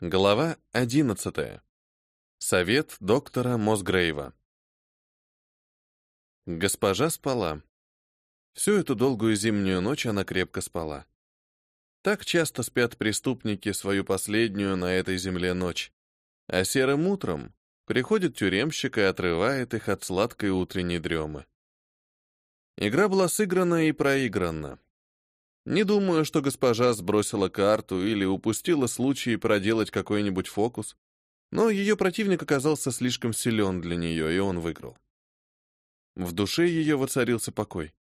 Глава 11. Совет доктора Мосгрейва. Госпожа спала. Всю эту долгую зимнюю ночь она крепко спала. Так часто спят преступники свою последнюю на этой земле ночь. А серым утром приходит тюремщик и отрывает их от сладкой утренней дремы. Игра была сыграна и проиграна. Не думаю, что госпожа сбросила карту или упустила случай проделать какой-нибудь фокус, но ее противник оказался слишком силен для нее, и он выиграл. В душе ее воцарился покой.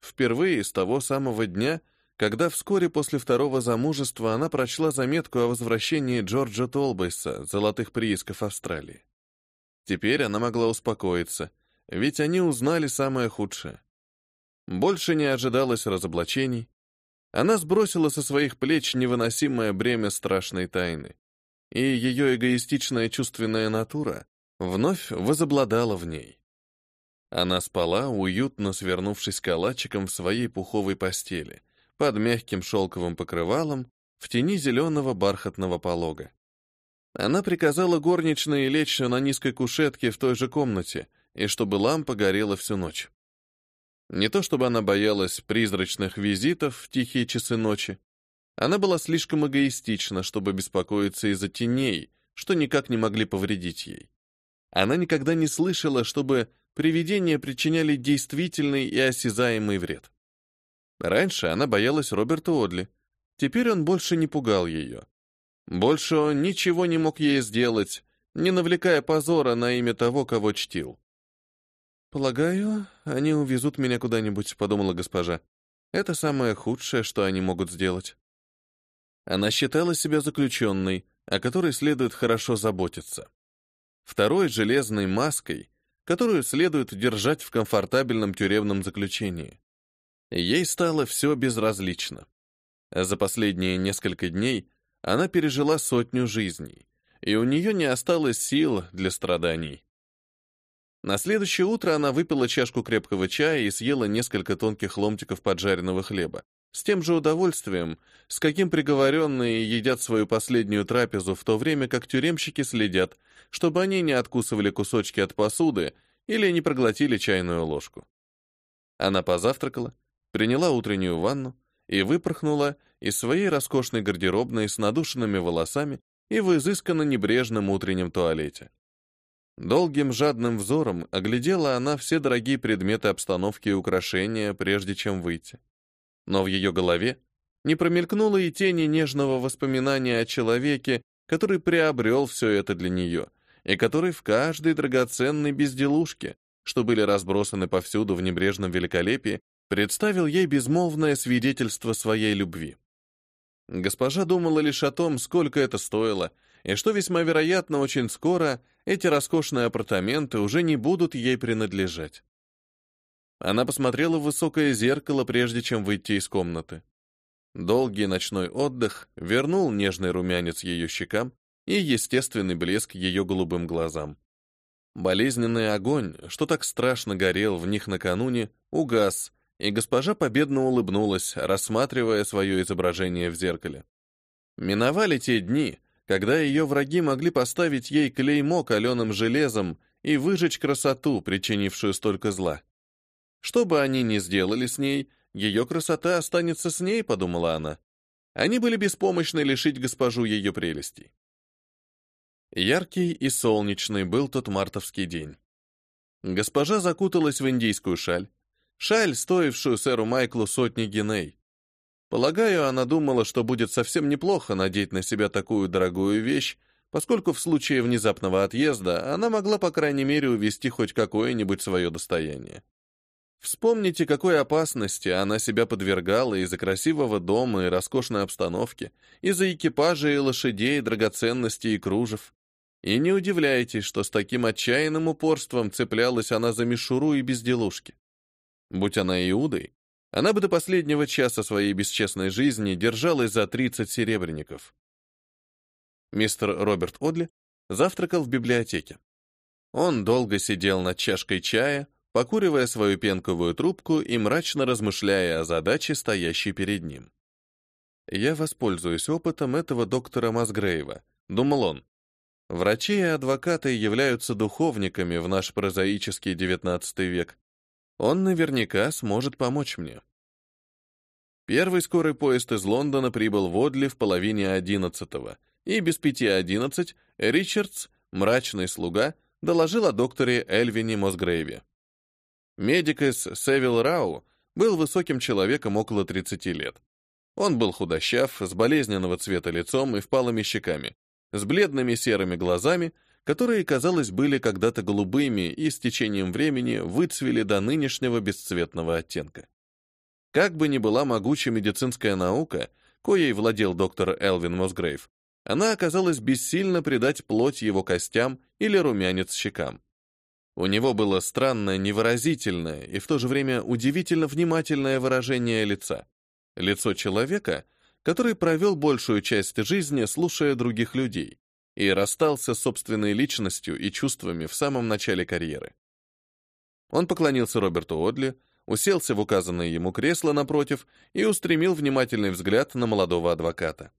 Впервые с того самого дня, когда вскоре после второго замужества она прочла заметку о возвращении Джорджа Толбейса, золотых приисков Австралии. Теперь она могла успокоиться, ведь они узнали самое худшее. Больше не ожидалось разоблачений, она сбросила со своих плеч невыносимое бремя страшной тайны, и ее эгоистичная чувственная натура вновь возобладала в ней. Она спала, уютно свернувшись калачиком в своей пуховой постели, под мягким шелковым покрывалом, в тени зеленого бархатного полога. Она приказала горничной лечь на низкой кушетке в той же комнате, и чтобы лампа горела всю ночь. Не то чтобы она боялась призрачных визитов в тихие часы ночи. Она была слишком эгоистична, чтобы беспокоиться из-за теней, что никак не могли повредить ей. Она никогда не слышала, чтобы привидения причиняли действительный и осязаемый вред. Раньше она боялась Роберта Одли. Теперь он больше не пугал ее. Больше он ничего не мог ей сделать, не навлекая позора на имя того, кого чтил. «Полагаю, они увезут меня куда-нибудь», — подумала госпожа. «Это самое худшее, что они могут сделать». Она считала себя заключенной, о которой следует хорошо заботиться. Второй железной маской, которую следует держать в комфортабельном тюремном заключении. Ей стало все безразлично. За последние несколько дней она пережила сотню жизней, и у нее не осталось сил для страданий. На следующее утро она выпила чашку крепкого чая и съела несколько тонких ломтиков поджаренного хлеба. С тем же удовольствием, с каким приговоренные едят свою последнюю трапезу, в то время как тюремщики следят, чтобы они не откусывали кусочки от посуды или не проглотили чайную ложку. Она позавтракала, приняла утреннюю ванну и выпорхнула из своей роскошной гардеробной с надушенными волосами и в изысканно небрежном утреннем туалете. Долгим жадным взором оглядела она все дорогие предметы обстановки и украшения, прежде чем выйти. Но в ее голове не промелькнуло и тени нежного воспоминания о человеке, который приобрел все это для нее, и который в каждой драгоценной безделушке, что были разбросаны повсюду в небрежном великолепии, представил ей безмолвное свидетельство своей любви. Госпожа думала лишь о том, сколько это стоило, и что весьма вероятно, очень скоро эти роскошные апартаменты уже не будут ей принадлежать. Она посмотрела в высокое зеркало, прежде чем выйти из комнаты. Долгий ночной отдых вернул нежный румянец ее щекам и естественный блеск ее голубым глазам. Болезненный огонь, что так страшно горел в них накануне, угас, и госпожа победно улыбнулась, рассматривая свое изображение в зеркале. Миновали те дни, когда ее враги могли поставить ей клеймо каленым железом и выжечь красоту, причинившую столько зла. Что бы они ни сделали с ней, ее красота останется с ней, подумала она. Они были беспомощны лишить госпожу ее прелестей. Яркий и солнечный был тот мартовский день. Госпожа закуталась в индийскую шаль, шаль, стоившую сэру Майклу сотни геней. Полагаю, она думала, что будет совсем неплохо надеть на себя такую дорогую вещь, поскольку в случае внезапного отъезда она могла, по крайней мере, увести хоть какое-нибудь свое достояние. Вспомните, какой опасности она себя подвергала из-за красивого дома и роскошной обстановки, из-за экипажа и лошадей, драгоценностей и кружев. И не удивляйтесь, что с таким отчаянным упорством цеплялась она за мишуру и безделушки. Будь она Иудой, она бы до последнего часа своей бесчестной жизни держалась за 30 серебряников. Мистер Роберт Одли завтракал в библиотеке. Он долго сидел над чашкой чая, покуривая свою пенковую трубку и мрачно размышляя о задаче, стоящей перед ним. «Я воспользуюсь опытом этого доктора Масгрейва», думал он. Врачи и адвокаты являются духовниками в наш прозаический XIX век. Он наверняка сможет помочь мне. Первый скорый поезд из Лондона прибыл в Одли в половине одиннадцатого, и без пяти одиннадцать Ричардс, мрачный слуга, доложил о докторе Эльвине Мосгрейве. Медик из Севил Рау был высоким человеком около 30 лет. Он был худощав, с болезненного цвета лицом и впалыми щеками, с бледными серыми глазами, которые, казалось, были когда-то голубыми и с течением времени выцвели до нынешнего бесцветного оттенка. Как бы ни была могуча медицинская наука, коей владел доктор Элвин Мосгрейв, она оказалась бессильна придать плоть его костям или румянец щекам. У него было странное, невыразительное и в то же время удивительно внимательное выражение лица. Лицо человека, который провел большую часть жизни, слушая других людей, и расстался с собственной личностью и чувствами в самом начале карьеры. Он поклонился Роберту Одли, уселся в указанное ему кресло напротив и устремил внимательный взгляд на молодого адвоката.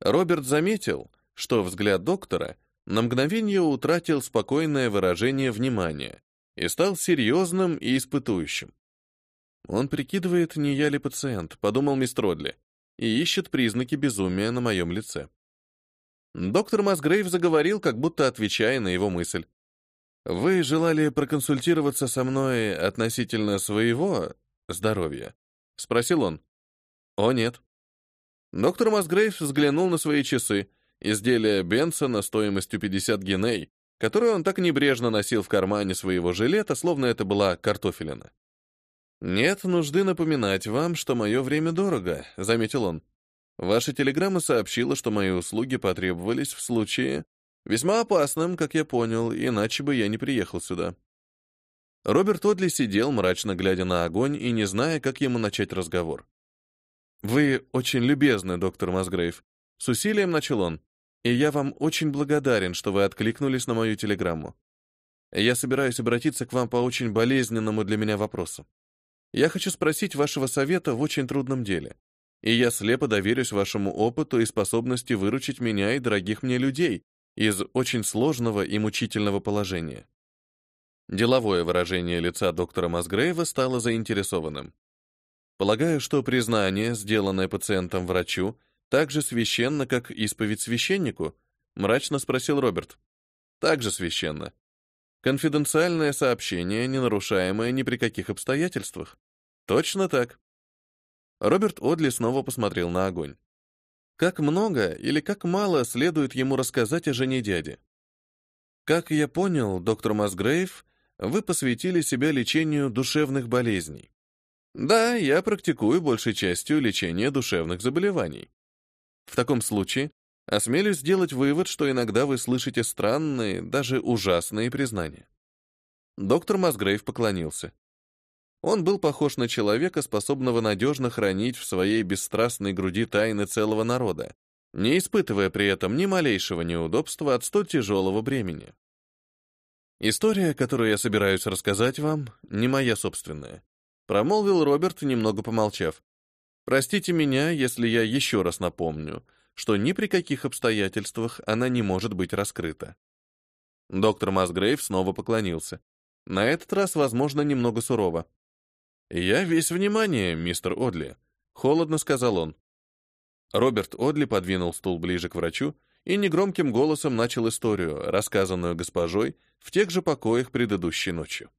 Роберт заметил, что взгляд доктора на мгновение утратил спокойное выражение внимания и стал серьезным и испытующим. «Он прикидывает, не я ли пациент», — подумал мистер Одли, и ищет признаки безумия на моем лице. Доктор Масгрейв заговорил, как будто отвечая на его мысль. «Вы желали проконсультироваться со мной относительно своего здоровья?» — спросил он. «О, нет». Доктор Масгрейв взглянул на свои часы, изделие Бенсона стоимостью 50 геней, которое он так небрежно носил в кармане своего жилета, словно это была картофелина. «Нет нужды напоминать вам, что мое время дорого», — заметил он. «Ваша телеграмма сообщила, что мои услуги потребовались в случае весьма опасном, как я понял, иначе бы я не приехал сюда». Роберт Одли сидел, мрачно глядя на огонь и не зная, как ему начать разговор. «Вы очень любезны, доктор Масгрейв», — с усилием начал он, «и я вам очень благодарен, что вы откликнулись на мою телеграмму. Я собираюсь обратиться к вам по очень болезненному для меня вопросу. Я хочу спросить вашего совета в очень трудном деле. И я слепо доверюсь вашему опыту и способности выручить меня и дорогих мне людей из очень сложного и мучительного положения. Деловое выражение лица доктора Масгрейва стало заинтересованным. Полагаю, что признание, сделанное пациентом врачу, так же священно, как исповедь священнику? Мрачно спросил Роберт. Так же священно. Конфиденциальное сообщение, не нарушаемое ни при каких обстоятельствах. Точно так. Роберт Одли снова посмотрел на огонь. Как много или как мало следует ему рассказать о жене дяди? Как я понял, доктор Масгрейв, вы посвятили себя лечению душевных болезней. Да, я практикую большей частью лечение душевных заболеваний. В таком случае, осмелюсь сделать вывод, что иногда вы слышите странные, даже ужасные признания. Доктор Масгрейв поклонился. Он был похож на человека, способного надежно хранить в своей бесстрастной груди тайны целого народа, не испытывая при этом ни малейшего неудобства от столь тяжелого бремени. История, которую я собираюсь рассказать вам, не моя собственная. Промолвил Роберт, немного помолчав. Простите меня, если я еще раз напомню, что ни при каких обстоятельствах она не может быть раскрыта. Доктор Масгрейв снова поклонился. На этот раз, возможно, немного сурово. «Я весь внимание, мистер Одли», — холодно сказал он. Роберт Одли подвинул стул ближе к врачу и негромким голосом начал историю, рассказанную госпожой в тех же покоях предыдущей ночью.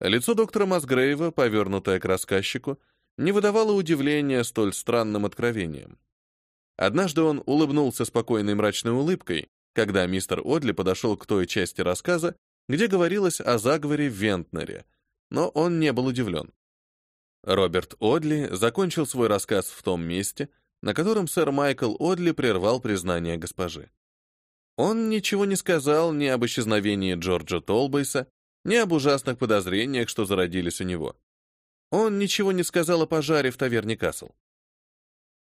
Лицо доктора Масгрейва, повернутое к рассказчику, не выдавало удивления столь странным откровением. Однажды он улыбнулся спокойной мрачной улыбкой, когда мистер Одли подошел к той части рассказа, где говорилось о заговоре в Вентнере — но он не был удивлен. Роберт Одли закончил свой рассказ в том месте, на котором сэр Майкл Одли прервал признание госпожи. Он ничего не сказал ни об исчезновении Джорджа Толбейса, ни об ужасных подозрениях, что зародились у него. Он ничего не сказал о пожаре в таверне Касл.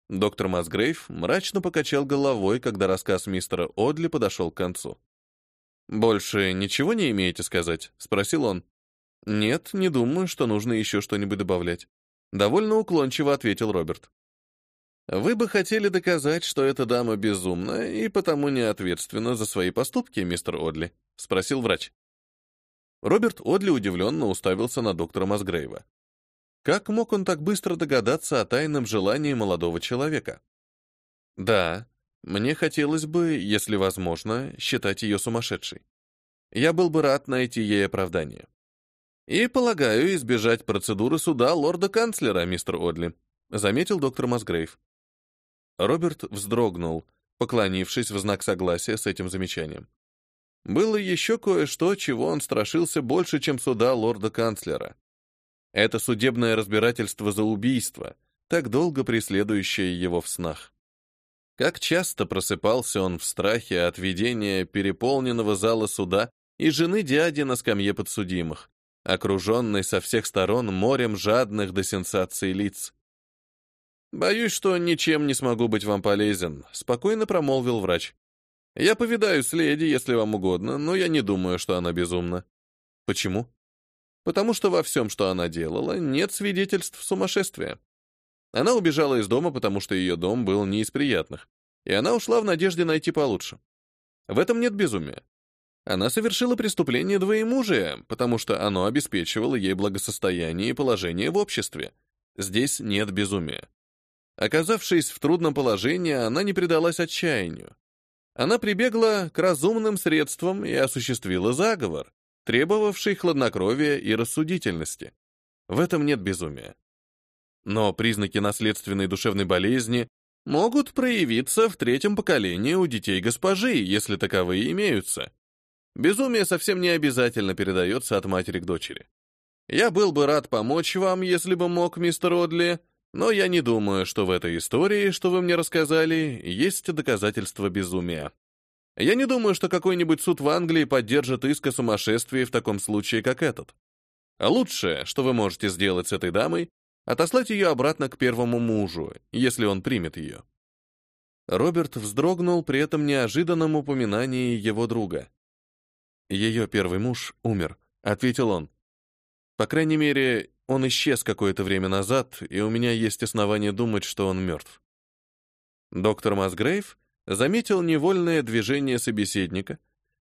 Доктор Масгрейв мрачно покачал головой, когда рассказ мистера Одли подошел к концу. «Больше ничего не имеете сказать?» — спросил он. «Нет, не думаю, что нужно еще что-нибудь добавлять», — довольно уклончиво ответил Роберт. Вы бы хотели доказать, что эта дама безумна и потому не ответственна за свои поступки, мистер Одли? спросил врач. Роберт Одли удивленно уставился на доктора Масгрейва. Как мог он так быстро догадаться о тайном желании молодого человека? Да, мне хотелось бы, если возможно, считать ее сумасшедшей. Я был бы рад найти ей оправдание. И, полагаю, избежать процедуры суда лорда-канцлера, мистер Одли, заметил доктор Масгрейв. Роберт вздрогнул, поклонившись в знак согласия с этим замечанием. Было еще кое-что, чего он страшился больше, чем суда лорда-канцлера. Это судебное разбирательство за убийство, так долго преследующее его в снах. Как часто просыпался он в страхе от видения переполненного зала суда и жены дяди на скамье подсудимых, окруженной со всех сторон морем жадных до сенсаций лиц. «Боюсь, что ничем не смогу быть вам полезен», — спокойно промолвил врач. «Я повидаю с леди, если вам угодно, но я не думаю, что она безумна». «Почему?» «Потому что во всем, что она делала, нет свидетельств сумасшествия. Она убежала из дома, потому что ее дом был не из приятных, и она ушла в надежде найти получше. В этом нет безумия. Она совершила преступление двоемужия, потому что оно обеспечивало ей благосостояние и положение в обществе. Здесь нет безумия. Оказавшись в трудном положении, она не предалась отчаянию. Она прибегла к разумным средствам и осуществила заговор, требовавший хладнокровия и рассудительности. В этом нет безумия. Но признаки наследственной душевной болезни могут проявиться в третьем поколении у детей госпожи, если таковые имеются. Безумие совсем не обязательно передается от матери к дочери. Я был бы рад помочь вам, если бы мог, мистер Одли, но я не думаю, что в этой истории, что вы мне рассказали, есть доказательства безумия. Я не думаю, что какой-нибудь суд в Англии поддержит иск о сумасшествии в таком случае, как этот. А лучшее, что вы можете сделать с этой дамой, отослать ее обратно к первому мужу, если он примет ее. Роберт вздрогнул при этом неожиданном упоминании его друга. Ее первый муж умер, ответил он. По крайней мере, он исчез какое-то время назад, и у меня есть основания думать, что он мертв. Доктор Масгрейв заметил невольное движение собеседника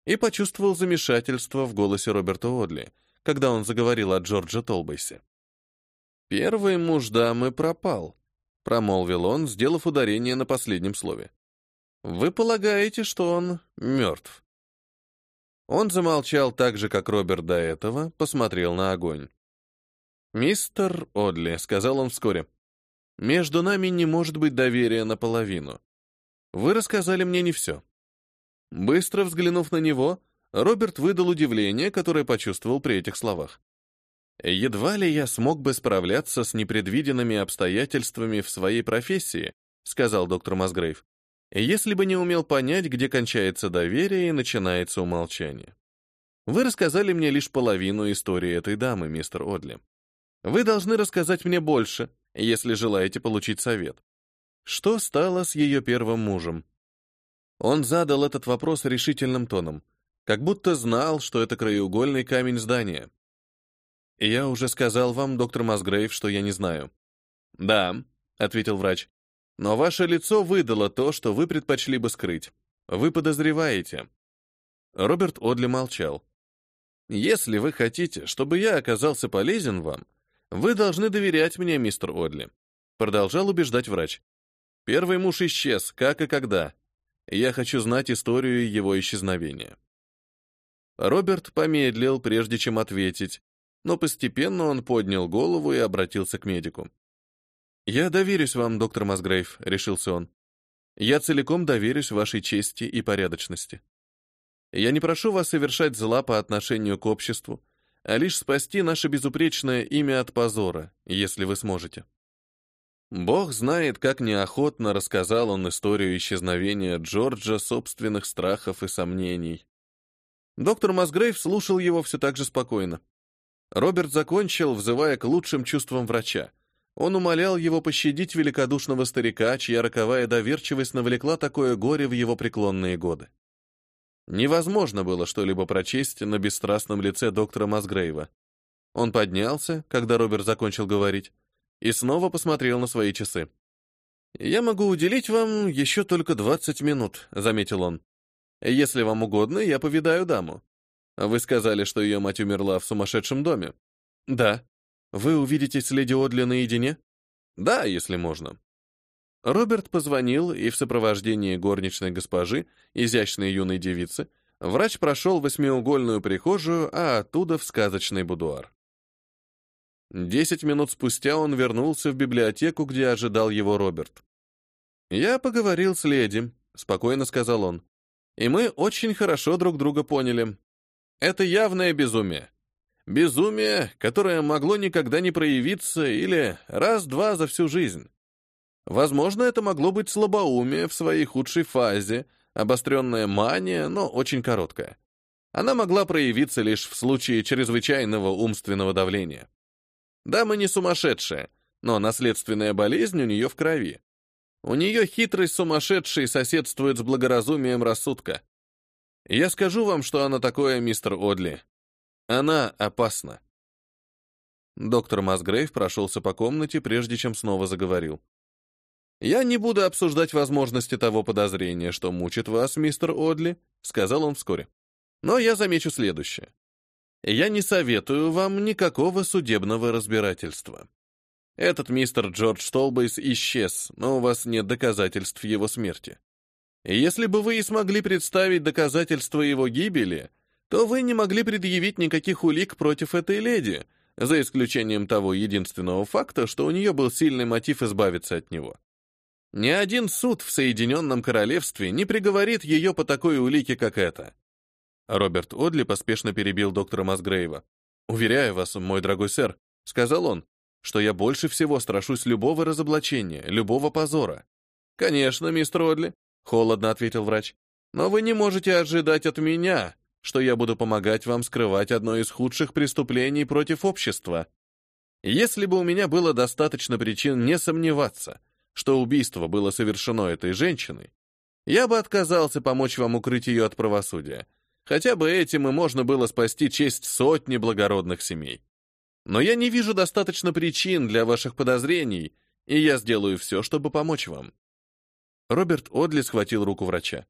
и почувствовал замешательство в голосе Роберта Одли, когда он заговорил о Джорджа Толбейсе. «Первый муж дамы пропал», — промолвил он, сделав ударение на последнем слове. «Вы полагаете, что он мертв?» Он замолчал так же, как Роберт до этого, посмотрел на огонь. «Мистер Одли», — сказал он вскоре, — «между нами не может быть доверия наполовину. Вы рассказали мне не все». Быстро взглянув на него, Роберт выдал удивление, которое почувствовал при этих словах. «Едва ли я смог бы справляться с непредвиденными обстоятельствами в своей профессии», сказал доктор Масгрейв если бы не умел понять, где кончается доверие и начинается умолчание. Вы рассказали мне лишь половину истории этой дамы, мистер Одли. Вы должны рассказать мне больше, если желаете получить совет. Что стало с ее первым мужем? Он задал этот вопрос решительным тоном, как будто знал, что это краеугольный камень здания. «Я уже сказал вам, доктор Масгрейв, что я не знаю». «Да», — ответил врач, но ваше лицо выдало то, что вы предпочли бы скрыть. Вы подозреваете. Роберт Одли молчал. Если вы хотите, чтобы я оказался полезен вам, вы должны доверять мне, мистер Одли. Продолжал убеждать врач. Первый муж исчез, как и когда. Я хочу знать историю его исчезновения. Роберт помедлил, прежде чем ответить, но постепенно он поднял голову и обратился к медику. «Я доверюсь вам, доктор Масгрейв», — решился он. «Я целиком доверюсь вашей чести и порядочности. Я не прошу вас совершать зла по отношению к обществу, а лишь спасти наше безупречное имя от позора, если вы сможете». Бог знает, как неохотно рассказал он историю исчезновения Джорджа, собственных страхов и сомнений. Доктор Масгрейв слушал его все так же спокойно. Роберт закончил, взывая к лучшим чувствам врача — он умолял его пощадить великодушного старика, чья роковая доверчивость навлекла такое горе в его преклонные годы. Невозможно было что-либо прочесть на бесстрастном лице доктора Масгрейва. Он поднялся, когда Роберт закончил говорить, и снова посмотрел на свои часы. «Я могу уделить вам еще только 20 минут», — заметил он. «Если вам угодно, я повидаю даму. Вы сказали, что ее мать умерла в сумасшедшем доме?» «Да. Вы увидитесь с леди Одли наедине?» «Да, если можно». Роберт позвонил, и в сопровождении горничной госпожи, изящной юной девицы, врач прошел восьмиугольную прихожую, а оттуда в сказочный будуар. Десять минут спустя он вернулся в библиотеку, где ожидал его Роберт. «Я поговорил с леди», — спокойно сказал он. «И мы очень хорошо друг друга поняли. Это явное безумие. Безумие, которое могло никогда не проявиться или раз-два за всю жизнь. Возможно, это могло быть слабоумие в своей худшей фазе, обостренная мания, но очень короткая. Она могла проявиться лишь в случае чрезвычайного умственного давления. Дама не сумасшедшая, но наследственная болезнь у нее в крови. У нее хитрость сумасшедшей соседствует с благоразумием рассудка. Я скажу вам, что она такое, мистер Одли. Она опасна. Доктор Масгрейв прошелся по комнате, прежде чем снова заговорил. «Я не буду обсуждать возможности того подозрения, что мучит вас, мистер Одли», — сказал он вскоре. «Но я замечу следующее. Я не советую вам никакого судебного разбирательства. Этот мистер Джордж Толбейс исчез, но у вас нет доказательств его смерти. Если бы вы и смогли представить доказательства его гибели, то вы не могли предъявить никаких улик против этой леди, за исключением того единственного факта, что у нее был сильный мотив избавиться от него. Ни один суд в Соединенном Королевстве не приговорит ее по такой улике, как эта. Роберт Одли поспешно перебил доктора Масгрейва. «Уверяю вас, мой дорогой сэр», — сказал он, «что я больше всего страшусь любого разоблачения, любого позора». «Конечно, мистер Одли», — холодно ответил врач, «но вы не можете ожидать от меня, что я буду помогать вам скрывать одно из худших преступлений против общества. Если бы у меня было достаточно причин не сомневаться, что убийство было совершено этой женщиной, я бы отказался помочь вам укрыть ее от правосудия, Хотя бы этим и можно было спасти честь сотни благородных семей. Но я не вижу достаточно причин для ваших подозрений, и я сделаю все, чтобы помочь вам». Роберт Одли схватил руку врача.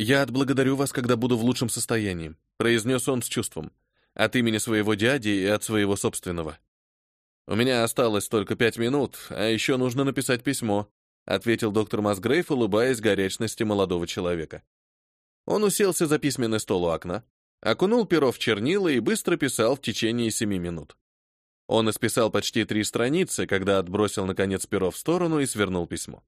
«Я отблагодарю вас, когда буду в лучшем состоянии», произнес он с чувством, от имени своего дяди и от своего собственного. «У меня осталось только пять минут, а еще нужно написать письмо», ответил доктор Масгрейв, улыбаясь горячности молодого человека. Он уселся за письменный стол у окна, окунул перо в чернила и быстро писал в течение семи минут. Он исписал почти три страницы, когда отбросил, наконец, перо в сторону и свернул письмо.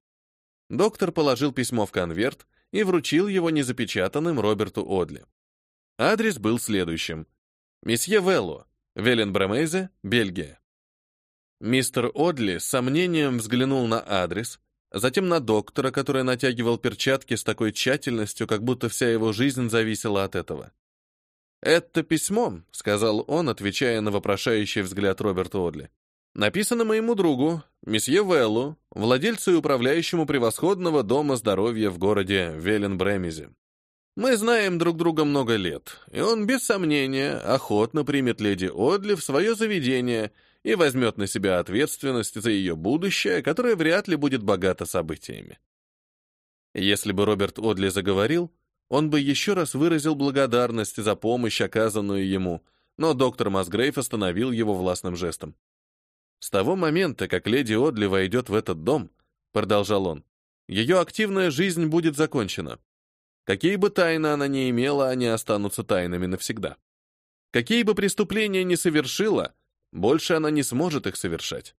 Доктор положил письмо в конверт и вручил его незапечатанным Роберту Одли. Адрес был следующим. Месье Велло, Веленбрамейзе, Бельгия. Мистер Одли с сомнением взглянул на адрес, затем на доктора, который натягивал перчатки с такой тщательностью, как будто вся его жизнь зависела от этого. «Это письмо», — сказал он, отвечая на вопрошающий взгляд Роберта Одли. «Написано моему другу, месье Веллу, владельцу и управляющему превосходного дома здоровья в городе Веленбремизе. Мы знаем друг друга много лет, и он, без сомнения, охотно примет леди Одли в свое заведение — и возьмет на себя ответственность за ее будущее, которое вряд ли будет богато событиями. Если бы Роберт Одли заговорил, он бы еще раз выразил благодарность за помощь, оказанную ему, но доктор Масгрейв остановил его властным жестом. «С того момента, как леди Одли войдет в этот дом», — продолжал он, — «ее активная жизнь будет закончена. Какие бы тайны она ни имела, они останутся тайнами навсегда. Какие бы преступления ни совершила, больше она не сможет их совершать.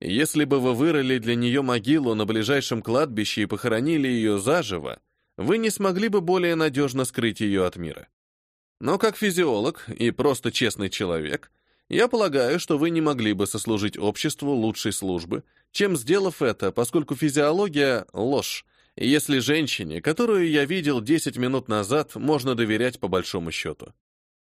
Если бы вы вырыли для нее могилу на ближайшем кладбище и похоронили ее заживо, вы не смогли бы более надежно скрыть ее от мира. Но как физиолог и просто честный человек, я полагаю, что вы не могли бы сослужить обществу лучшей службы, чем сделав это, поскольку физиология — ложь, если женщине, которую я видел 10 минут назад, можно доверять по большому счету.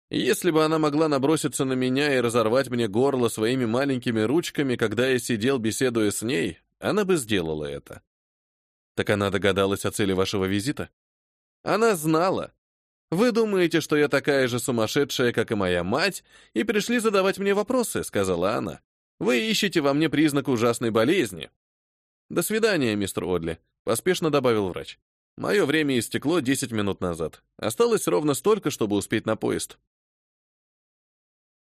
Если бы она могла наброситься на меня и разорвать мне горло своими маленькими ручками, когда я сидел, беседуя с ней, она бы сделала это. Так она догадалась о цели вашего визита? Она знала. Вы думаете, что я такая же сумасшедшая, как и моя мать, и пришли задавать мне вопросы, сказала она. Вы ищете во мне признак ужасной болезни. «До свидания, мистер Одли», — поспешно добавил врач. «Мое время истекло 10 минут назад. Осталось ровно столько, чтобы успеть на поезд».